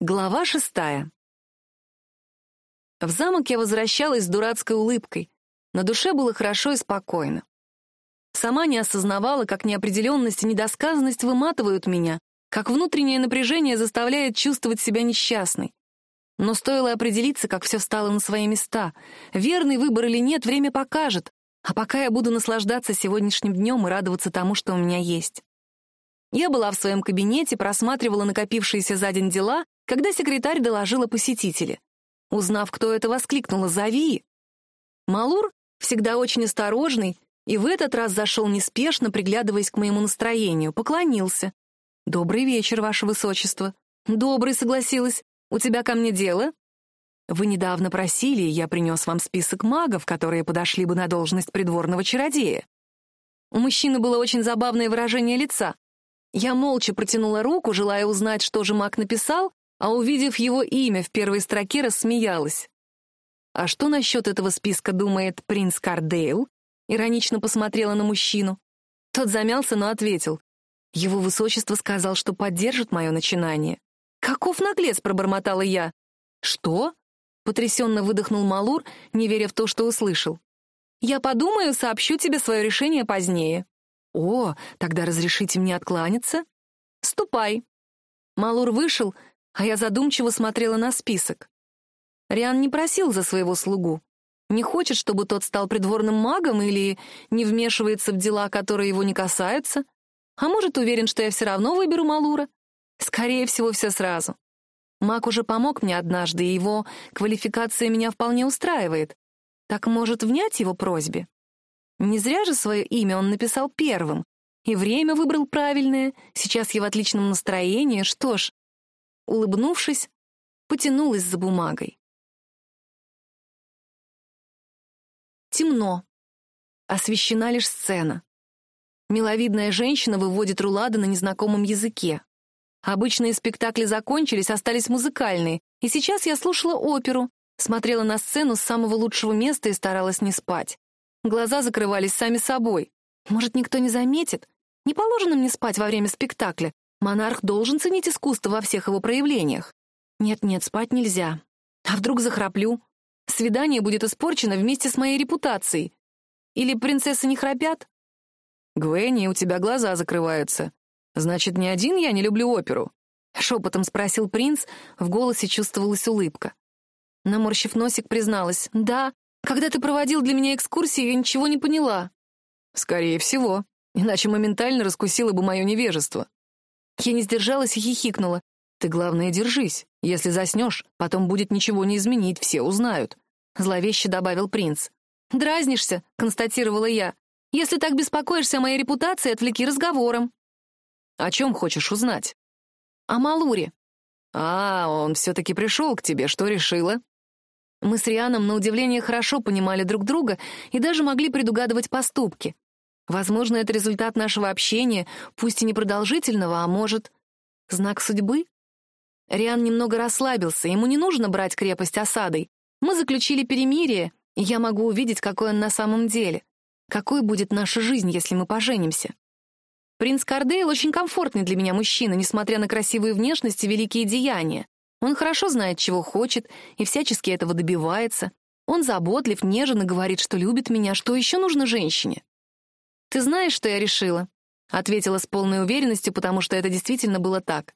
Глава шестая. В замок я возвращалась с дурацкой улыбкой. На душе было хорошо и спокойно. Сама не осознавала, как неопределенность и недосказанность выматывают меня, как внутреннее напряжение заставляет чувствовать себя несчастной. Но стоило определиться, как все встало на свои места. Верный выбор или нет, время покажет. А пока я буду наслаждаться сегодняшним днем и радоваться тому, что у меня есть. Я была в своем кабинете, просматривала накопившиеся за день дела когда секретарь доложила посетителя. Узнав, кто это, воскликнула «Зови!». Малур, всегда очень осторожный, и в этот раз зашел неспешно, приглядываясь к моему настроению, поклонился. «Добрый вечер, ваше высочество». «Добрый», — согласилась. «У тебя ко мне дело?» «Вы недавно просили, и я принес вам список магов, которые подошли бы на должность придворного чародея». У мужчины было очень забавное выражение лица. Я молча протянула руку, желая узнать, что же маг написал, а увидев его имя в первой строке, рассмеялась. «А что насчет этого списка думает принц Кардейл?» Иронично посмотрела на мужчину. Тот замялся, но ответил. «Его высочество сказал, что поддержит мое начинание». «Каков наглец!» — пробормотала я. «Что?» — потрясенно выдохнул Малур, не веря в то, что услышал. «Я подумаю, сообщу тебе свое решение позднее». «О, тогда разрешите мне откланяться?» «Ступай». Малур вышел, а я задумчиво смотрела на список. Риан не просил за своего слугу. Не хочет, чтобы тот стал придворным магом или не вмешивается в дела, которые его не касаются. А может, уверен, что я все равно выберу Малура? Скорее всего, все сразу. Маг уже помог мне однажды, и его квалификация меня вполне устраивает. Так может внять его просьбе? Не зря же свое имя он написал первым. И время выбрал правильное, сейчас я в отличном настроении. Что ж, улыбнувшись, потянулась за бумагой. Темно. Освещена лишь сцена. Миловидная женщина выводит рулады на незнакомом языке. Обычные спектакли закончились, остались музыкальные, и сейчас я слушала оперу, смотрела на сцену с самого лучшего места и старалась не спать. Глаза закрывались сами собой. Может, никто не заметит? Не положено мне спать во время спектакля, Монарх должен ценить искусство во всех его проявлениях. Нет-нет, спать нельзя. А вдруг захраплю? Свидание будет испорчено вместе с моей репутацией. Или принцессы не храпят? Гвенни, у тебя глаза закрываются. Значит, не один я не люблю оперу. Шепотом спросил принц, в голосе чувствовалась улыбка. Наморщив носик, призналась. «Да, когда ты проводил для меня экскурсии, я ничего не поняла». «Скорее всего, иначе моментально раскусила бы мое невежество. Я не сдержалась и хихикнула. «Ты, главное, держись. Если заснешь, потом будет ничего не изменить, все узнают», — зловеще добавил принц. «Дразнишься», — констатировала я. «Если так беспокоишься о моей репутации, отвлеки разговором». «О чем хочешь узнать?» «О Малуре». «А, он все-таки пришел к тебе, что решила?» Мы с Рианом, на удивление, хорошо понимали друг друга и даже могли предугадывать поступки. Возможно, это результат нашего общения, пусть и непродолжительного, а может, знак судьбы? Риан немного расслабился, ему не нужно брать крепость осадой. Мы заключили перемирие, и я могу увидеть, какой он на самом деле. Какой будет наша жизнь, если мы поженимся? Принц Кардейл очень комфортный для меня мужчина, несмотря на красивую внешность и великие деяния. Он хорошо знает, чего хочет, и всячески этого добивается. Он заботлив, нежен и говорит, что любит меня. Что еще нужно женщине? «Ты знаешь, что я решила?» — ответила с полной уверенностью, потому что это действительно было так.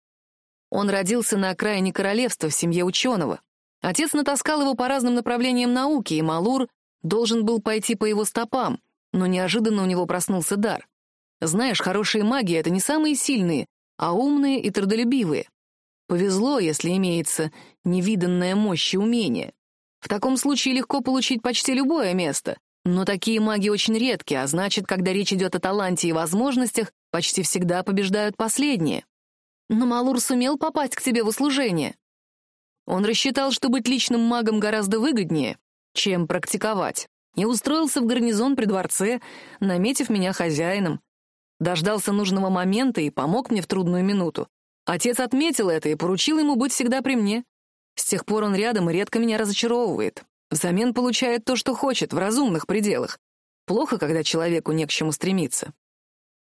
Он родился на окраине королевства в семье ученого. Отец натаскал его по разным направлениям науки, и Малур должен был пойти по его стопам, но неожиданно у него проснулся дар. Знаешь, хорошие маги — это не самые сильные, а умные и трудолюбивые. Повезло, если имеется невиданная мощь и умение. В таком случае легко получить почти любое место, но такие маги очень редки, а значит, когда речь идет о таланте и возможностях, почти всегда побеждают последние. Но Малур сумел попасть к тебе в услужение. Он рассчитал, что быть личным магом гораздо выгоднее, чем практиковать, и устроился в гарнизон при дворце, наметив меня хозяином. Дождался нужного момента и помог мне в трудную минуту. Отец отметил это и поручил ему быть всегда при мне. С тех пор он рядом и редко меня разочаровывает. Взамен получает то, что хочет, в разумных пределах. Плохо, когда человеку не к чему стремиться.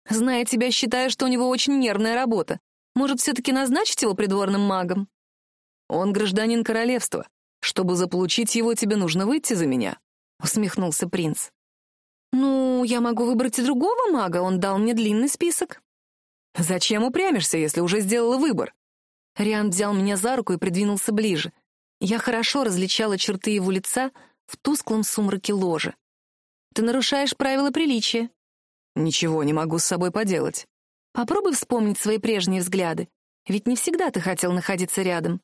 Зная тебя, считаю, что у него очень нервная работа. Может, все-таки назначить его придворным магом? Он гражданин королевства. Чтобы заполучить его, тебе нужно выйти за меня», — усмехнулся принц. «Ну, я могу выбрать и другого мага, он дал мне длинный список». «Зачем упрямишься, если уже сделала выбор?» Риан взял меня за руку и придвинулся ближе. Я хорошо различала черты его лица в тусклом сумраке ложи. «Ты нарушаешь правила приличия». «Ничего не могу с собой поделать». «Попробуй вспомнить свои прежние взгляды, ведь не всегда ты хотел находиться рядом».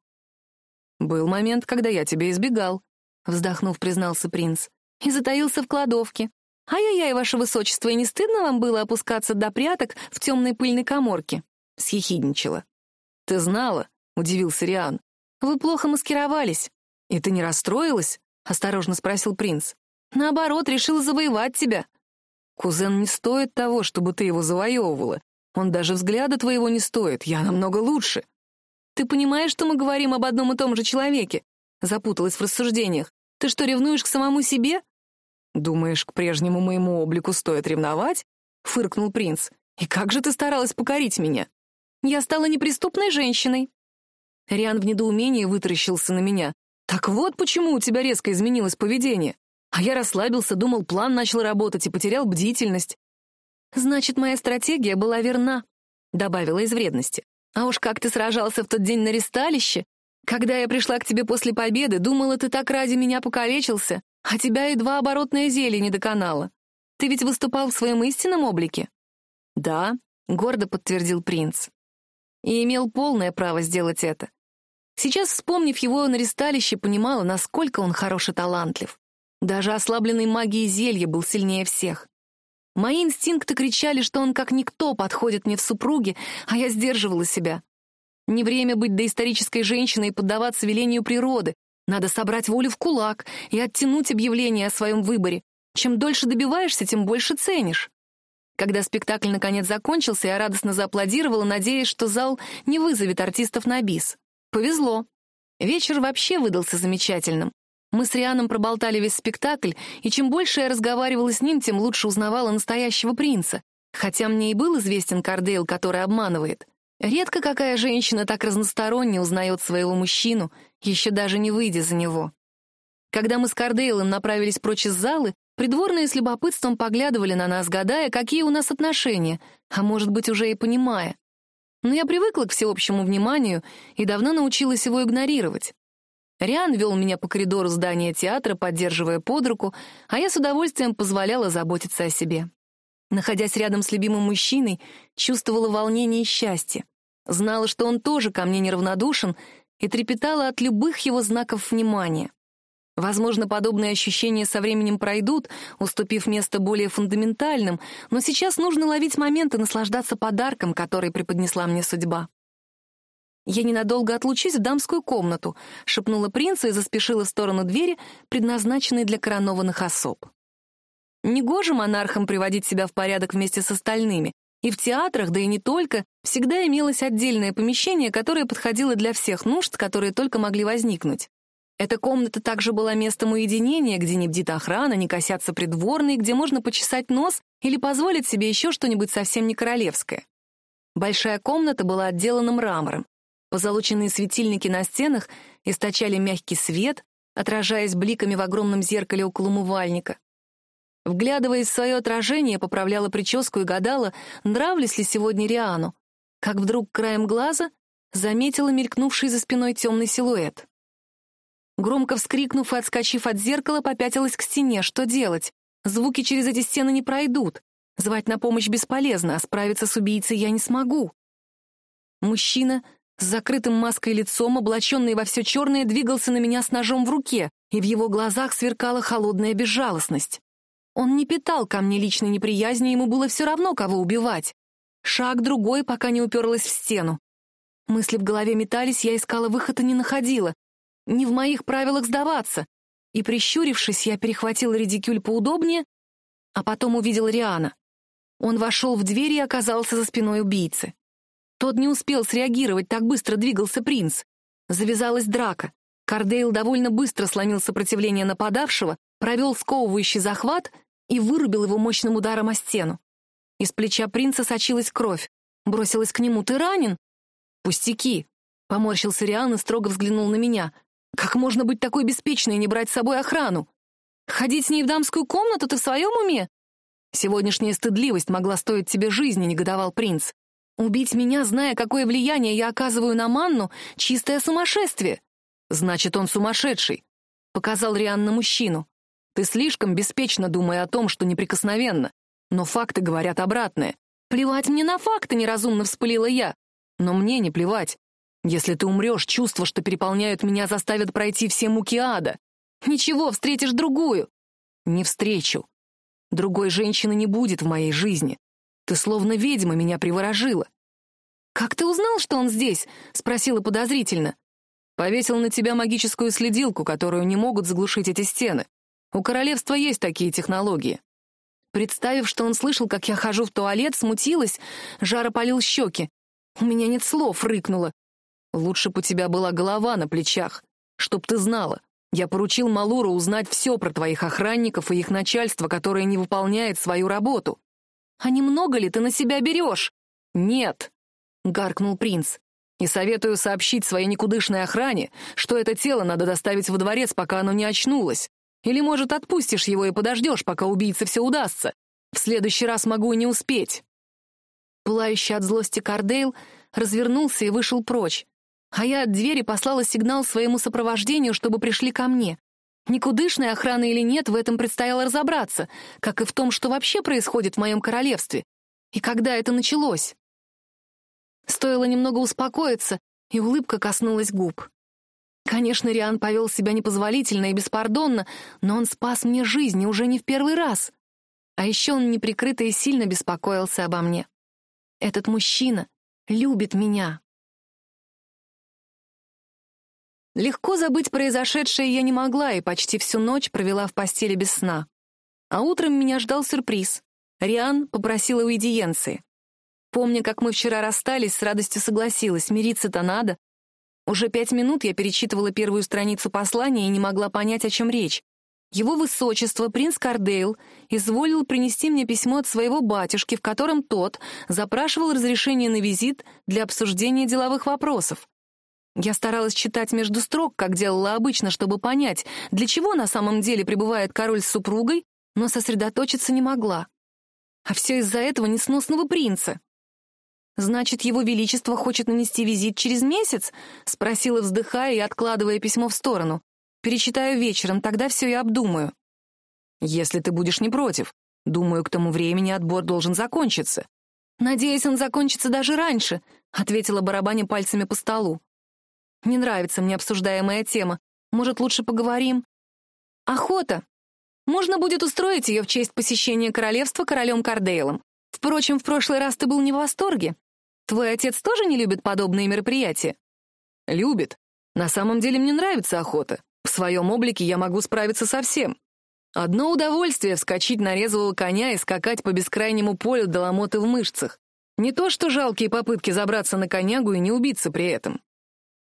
«Был момент, когда я тебя избегал», — вздохнув, признался принц, «и затаился в кладовке. Ай-яй-яй, ваше высочество, и не стыдно вам было опускаться до пряток в темной пыльной коморке?» — съехидничала. «Ты знала?» — удивился Риан. «Вы плохо маскировались. И ты не расстроилась?» — осторожно спросил принц. «Наоборот, решила завоевать тебя». «Кузен не стоит того, чтобы ты его завоевывала. Он даже взгляда твоего не стоит. Я намного лучше». «Ты понимаешь, что мы говорим об одном и том же человеке?» Запуталась в рассуждениях. «Ты что, ревнуешь к самому себе?» «Думаешь, к прежнему моему облику стоит ревновать?» — фыркнул принц. «И как же ты старалась покорить меня?» «Я стала неприступной женщиной». Риан в недоумении вытаращился на меня. «Так вот почему у тебя резко изменилось поведение. А я расслабился, думал, план начал работать и потерял бдительность». «Значит, моя стратегия была верна», — добавила из вредности. А уж как ты сражался в тот день на ресталище. Когда я пришла к тебе после победы, думала, ты так ради меня покалечился, а тебя едва оборотное зелье не доконало. Ты ведь выступал в своем истинном облике?» «Да», — гордо подтвердил принц. И имел полное право сделать это. Сейчас, вспомнив его на ресталище, понимала, насколько он хорош и талантлив. Даже ослабленный магией зелья был сильнее всех. Мои инстинкты кричали, что он как никто подходит мне в супруге, а я сдерживала себя. Не время быть доисторической женщиной и поддаваться велению природы. Надо собрать волю в кулак и оттянуть объявление о своем выборе. Чем дольше добиваешься, тем больше ценишь. Когда спектакль наконец закончился, я радостно зааплодировала, надеясь, что зал не вызовет артистов на бис. Повезло. Вечер вообще выдался замечательным. Мы с Рианом проболтали весь спектакль, и чем больше я разговаривала с ним, тем лучше узнавала настоящего принца. Хотя мне и был известен Кардейл, который обманывает. Редко какая женщина так разносторонне узнает своего мужчину, еще даже не выйдя за него. Когда мы с Кардейлом направились прочь из залы, придворные с любопытством поглядывали на нас, гадая, какие у нас отношения, а может быть, уже и понимая. Но я привыкла к всеобщему вниманию и давно научилась его игнорировать. Риан вел меня по коридору здания театра, поддерживая под руку, а я с удовольствием позволяла заботиться о себе. Находясь рядом с любимым мужчиной, чувствовала волнение и счастье. Знала, что он тоже ко мне неравнодушен, и трепетала от любых его знаков внимания. Возможно, подобные ощущения со временем пройдут, уступив место более фундаментальным, но сейчас нужно ловить момент и наслаждаться подарком, который преподнесла мне судьба. «Я ненадолго отлучусь в дамскую комнату», — шепнула принцу и заспешила в сторону двери, предназначенной для коронованных особ. Негоже монархам приводить себя в порядок вместе с остальными, и в театрах, да и не только, всегда имелось отдельное помещение, которое подходило для всех нужд, которые только могли возникнуть. Эта комната также была местом уединения, где не бдит охрана, не косятся придворные, где можно почесать нос или позволить себе еще что-нибудь совсем не королевское. Большая комната была отделана мрамором. Позолоченные светильники на стенах источали мягкий свет, отражаясь бликами в огромном зеркале около умывальника. Вглядываясь в свое отражение, поправляла прическу и гадала, нравлюсь ли сегодня Риану, как вдруг краем глаза заметила мелькнувший за спиной темный силуэт. Громко вскрикнув и отскочив от зеркала, попятилась к стене. Что делать? Звуки через эти стены не пройдут. Звать на помощь бесполезно, а справиться с убийцей я не смогу. Мужчина с закрытым маской лицом, облаченный во все черное, двигался на меня с ножом в руке, и в его глазах сверкала холодная безжалостность. Он не питал ко мне личной неприязни, ему было все равно, кого убивать. Шаг другой, пока не уперлась в стену. Мысли в голове метались, я искала выход и не находила. Не в моих правилах сдаваться. И, прищурившись, я перехватила редикюль поудобнее, а потом увидела Риана. Он вошел в дверь и оказался за спиной убийцы. Тот не успел среагировать, так быстро двигался принц. Завязалась драка. Кардейл довольно быстро сломил сопротивление нападавшего, провел сковывающий захват и вырубил его мощным ударом о стену. Из плеча принца сочилась кровь. Бросилась к нему. «Ты ранен?» «Пустяки!» — Поморщился Риан и строго взглянул на меня. «Как можно быть такой беспечной и не брать с собой охрану? Ходить с ней в дамскую комнату ты в своем уме?» «Сегодняшняя стыдливость могла стоить тебе жизни», — негодовал принц. «Убить меня, зная, какое влияние я оказываю на Манну, — чистое сумасшествие». «Значит, он сумасшедший», — показал Риан на мужчину. «Ты слишком беспечно думая о том, что неприкосновенно. Но факты говорят обратное. Плевать мне на факты, неразумно вспылила я. Но мне не плевать. Если ты умрешь, чувства, что переполняют меня, заставят пройти все муки ада. Ничего, встретишь другую. Не встречу. Другой женщины не будет в моей жизни. Ты словно ведьма меня приворожила. «Как ты узнал, что он здесь?» — спросила подозрительно. «Повесил на тебя магическую следилку, которую не могут заглушить эти стены. У королевства есть такие технологии». Представив, что он слышал, как я хожу в туалет, смутилась, жар опалил щеки. У меня нет слов, рыкнула. Лучше бы у тебя была голова на плечах, чтоб ты знала. Я поручил Малуру узнать все про твоих охранников и их начальство, которое не выполняет свою работу. А немного ли ты на себя берешь? Нет, — гаркнул принц. И советую сообщить своей никудышной охране, что это тело надо доставить во дворец, пока оно не очнулось. Или, может, отпустишь его и подождешь, пока убийце все удастся. В следующий раз могу и не успеть. Пылающий от злости Кардейл развернулся и вышел прочь а я от двери послала сигнал своему сопровождению, чтобы пришли ко мне. Никудышной охраны или нет, в этом предстояло разобраться, как и в том, что вообще происходит в моем королевстве, и когда это началось. Стоило немного успокоиться, и улыбка коснулась губ. Конечно, Риан повел себя непозволительно и беспардонно, но он спас мне жизнь, и уже не в первый раз. А еще он неприкрыто и сильно беспокоился обо мне. Этот мужчина любит меня. Легко забыть произошедшее я не могла и почти всю ночь провела в постели без сна. А утром меня ждал сюрприз. Риан попросила уидиенции. Помня, как мы вчера расстались, с радостью согласилась, мириться-то надо. Уже пять минут я перечитывала первую страницу послания и не могла понять, о чем речь. Его высочество, принц Кардейл, изволил принести мне письмо от своего батюшки, в котором тот запрашивал разрешение на визит для обсуждения деловых вопросов. Я старалась читать между строк, как делала обычно, чтобы понять, для чего на самом деле пребывает король с супругой, но сосредоточиться не могла. А все из-за этого несносного принца. «Значит, его величество хочет нанести визит через месяц?» — спросила, вздыхая и откладывая письмо в сторону. «Перечитаю вечером, тогда все и обдумаю». «Если ты будешь не против. Думаю, к тому времени отбор должен закончиться». «Надеюсь, он закончится даже раньше», — ответила барабаня пальцами по столу. Не нравится мне обсуждаемая тема. Может, лучше поговорим? Охота. Можно будет устроить ее в честь посещения королевства королем Кардейлом. Впрочем, в прошлый раз ты был не в восторге. Твой отец тоже не любит подобные мероприятия? Любит. На самом деле мне нравится охота. В своем облике я могу справиться со всем. Одно удовольствие — вскочить на резвого коня и скакать по бескрайнему полю до ломоты в мышцах. Не то что жалкие попытки забраться на конягу и не убиться при этом.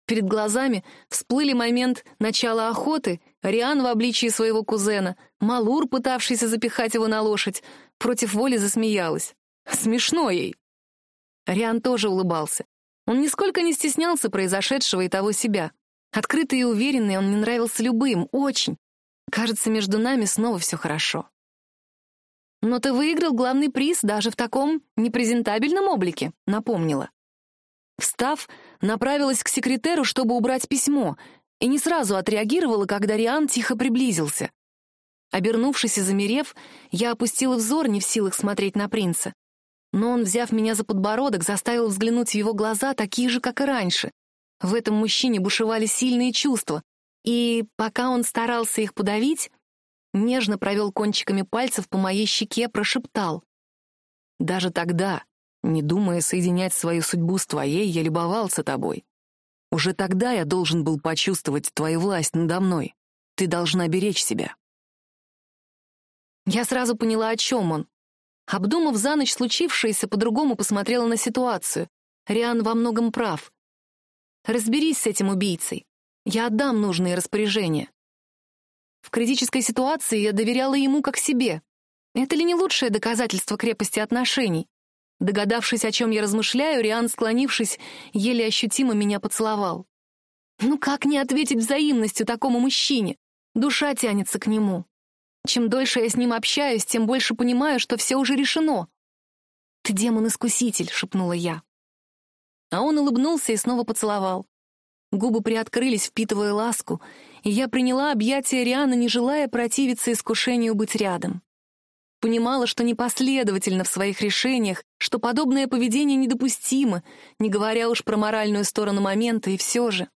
Перед глазами всплыли момент начала охоты, Риан в обличии своего кузена, Малур, пытавшийся запихать его на лошадь, против воли засмеялась. Смешно ей. Риан тоже улыбался. Он нисколько не стеснялся произошедшего и того себя. Открытый и уверенный, он не нравился любым, очень. Кажется, между нами снова все хорошо. «Но ты выиграл главный приз даже в таком непрезентабельном облике», — напомнила. Встав, направилась к секретеру, чтобы убрать письмо, и не сразу отреагировала, когда Риан тихо приблизился. Обернувшись и замерев, я опустила взор, не в силах смотреть на принца. Но он, взяв меня за подбородок, заставил взглянуть в его глаза, такие же, как и раньше. В этом мужчине бушевали сильные чувства, и, пока он старался их подавить, нежно провел кончиками пальцев по моей щеке, прошептал. «Даже тогда, не думая соединять свою судьбу с твоей, я любовался тобой. Уже тогда я должен был почувствовать твою власть надо мной. Ты должна беречь себя. Я сразу поняла, о чем он. Обдумав за ночь случившееся, по-другому посмотрела на ситуацию. Риан во многом прав. Разберись с этим убийцей. Я отдам нужные распоряжения. В критической ситуации я доверяла ему как себе. Это ли не лучшее доказательство крепости отношений? Догадавшись, о чем я размышляю, Риан, склонившись, еле ощутимо меня поцеловал. Ну как не ответить взаимностью такому мужчине? Душа тянется к нему. Чем дольше я с ним общаюсь, тем больше понимаю, что все уже решено. «Ты демон-искуситель», — шепнула я. А он улыбнулся и снова поцеловал. Губы приоткрылись, впитывая ласку, и я приняла объятия Риана, не желая противиться искушению быть рядом. Понимала, что непоследовательно в своих решениях, что подобное поведение недопустимо, не говоря уж про моральную сторону момента, и все же.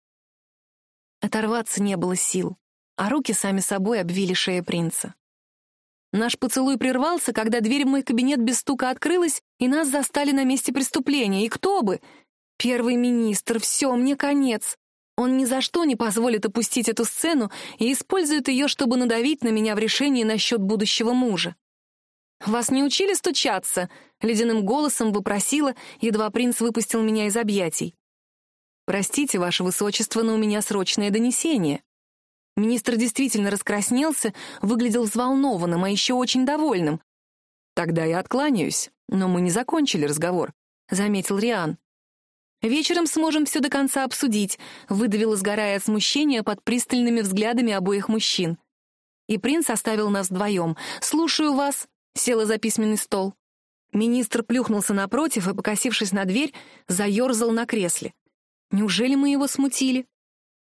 Оторваться не было сил, а руки сами собой обвили шею принца. Наш поцелуй прервался, когда дверь в мой кабинет без стука открылась, и нас застали на месте преступления. И кто бы? Первый министр, все, мне конец. Он ни за что не позволит опустить эту сцену и использует ее, чтобы надавить на меня в решении насчет будущего мужа. «Вас не учили стучаться?» — ледяным голосом вопросила, едва принц выпустил меня из объятий. «Простите, ваше высочество, но у меня срочное донесение». Министр действительно раскраснелся, выглядел взволнованным, а еще очень довольным. «Тогда я откланяюсь, но мы не закончили разговор», — заметил Риан. «Вечером сможем все до конца обсудить», — выдавила, сгорая от смущения под пристальными взглядами обоих мужчин. И принц оставил нас вдвоем. «Слушаю вас», — села за письменный стол. Министр плюхнулся напротив и, покосившись на дверь, заерзал на кресле. «Неужели мы его смутили?»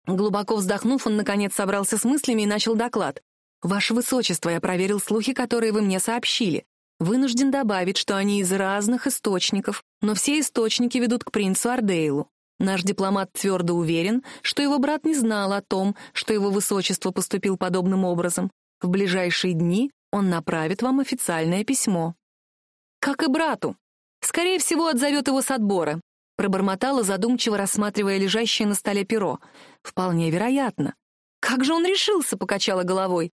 Глубоко вздохнув, он, наконец, собрался с мыслями и начал доклад. «Ваше Высочество, я проверил слухи, которые вы мне сообщили. Вынужден добавить, что они из разных источников, но все источники ведут к принцу Ардейлу. Наш дипломат твердо уверен, что его брат не знал о том, что его высочество поступил подобным образом. В ближайшие дни он направит вам официальное письмо. Как и брату. Скорее всего, отзовет его с отбора. Пробормотала, задумчиво рассматривая лежащее на столе перо. Вполне вероятно. Как же он решился, покачала головой.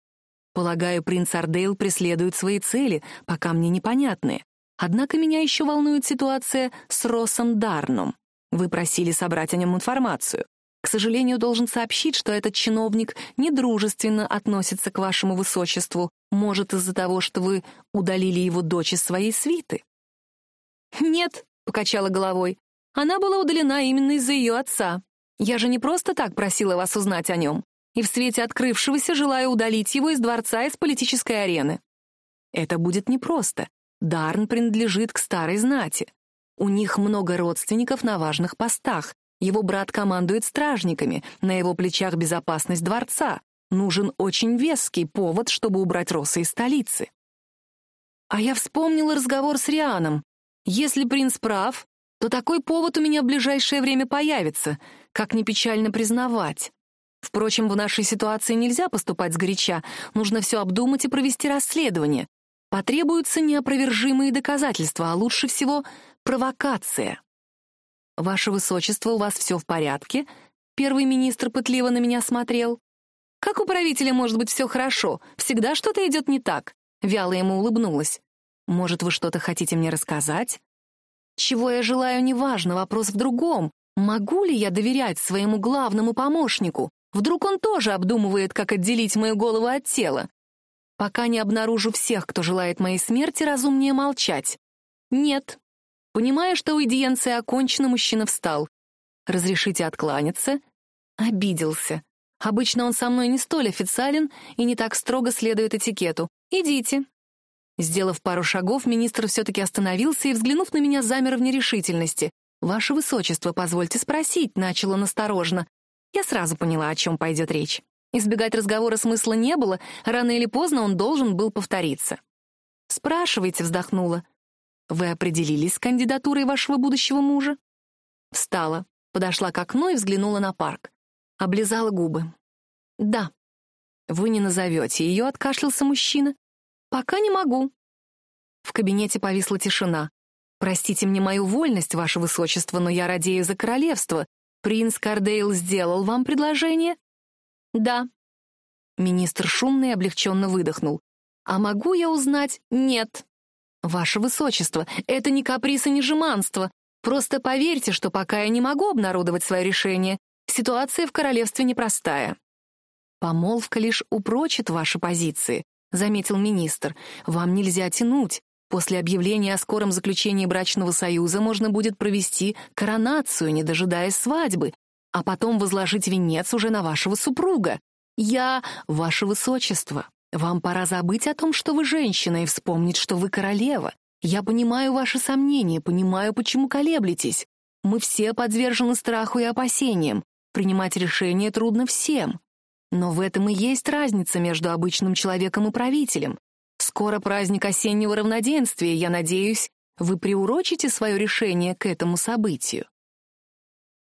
Полагаю, принц Ардейл преследует свои цели, пока мне непонятные. Однако меня еще волнует ситуация с Росом Дарном. Вы просили собрать о нем информацию. К сожалению, должен сообщить, что этот чиновник недружественно относится к вашему высочеству, может, из-за того, что вы удалили его дочь из своей свиты. «Нет», — покачала головой, — «она была удалена именно из-за ее отца. Я же не просто так просила вас узнать о нем, и в свете открывшегося желаю удалить его из дворца из политической арены. Это будет непросто, Дарн принадлежит к старой знати. У них много родственников на важных постах. Его брат командует стражниками, на его плечах безопасность дворца. Нужен очень веский повод, чтобы убрать Роса из столицы. А я вспомнила разговор с Рианом. Если принц прав, то такой повод у меня в ближайшее время появится, как ни печально признавать. Впрочем, в нашей ситуации нельзя поступать сгоряча, нужно все обдумать и провести расследование. Потребуются неопровержимые доказательства, а лучше всего провокация. «Ваше Высочество, у вас все в порядке?» Первый министр пытливо на меня смотрел. «Как у правителя может быть все хорошо? Всегда что-то идет не так?» Вяло ему улыбнулась. «Может, вы что-то хотите мне рассказать?» «Чего я желаю, неважно, вопрос в другом. Могу ли я доверять своему главному помощнику? Вдруг он тоже обдумывает, как отделить мою голову от тела? Пока не обнаружу всех, кто желает моей смерти, разумнее молчать. Нет. Понимая, что аудиенция окончена, мужчина встал. «Разрешите откланяться?» Обиделся. Обычно он со мной не столь официален и не так строго следует этикету. «Идите». Сделав пару шагов, министр все-таки остановился и, взглянув на меня, замер в нерешительности. «Ваше высочество, позвольте спросить», — начал он осторожно. Я сразу поняла, о чем пойдет речь. Избегать разговора смысла не было, рано или поздно он должен был повториться. «Спрашивайте», — вздохнула. «Вы определились с кандидатурой вашего будущего мужа?» Встала, подошла к окну и взглянула на парк. Облизала губы. «Да». «Вы не назовете ее», — откашлялся мужчина. «Пока не могу». В кабинете повисла тишина. «Простите мне мою вольность, ваше высочество, но я радею за королевство. Принц Кардейл сделал вам предложение?» «Да». Министр шумно и облегченно выдохнул. «А могу я узнать?» «Нет». «Ваше Высочество, это не каприз и не жеманство. Просто поверьте, что пока я не могу обнародовать свое решение, ситуация в королевстве непростая». «Помолвка лишь упрочит ваши позиции», — заметил министр. «Вам нельзя тянуть. После объявления о скором заключении брачного союза можно будет провести коронацию, не дожидаясь свадьбы, а потом возложить венец уже на вашего супруга. Я, ваше высочество, вам пора забыть о том, что вы женщина, и вспомнить, что вы королева. Я понимаю ваши сомнения, понимаю, почему колеблетесь. Мы все подвержены страху и опасениям. Принимать решения трудно всем. Но в этом и есть разница между обычным человеком и правителем. Скоро праздник осеннего равноденствия, я надеюсь, вы приурочите свое решение к этому событию.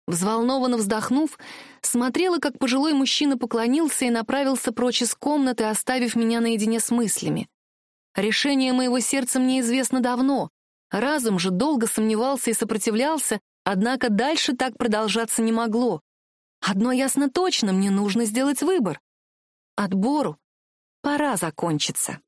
Взволнованно вздохнув, смотрела, как пожилой мужчина поклонился и направился прочь из комнаты, оставив меня наедине с мыслями. Решение моего сердца мне известно давно. Разум же долго сомневался и сопротивлялся, однако дальше так продолжаться не могло. Одно ясно точно, мне нужно сделать выбор. Отбору пора закончиться.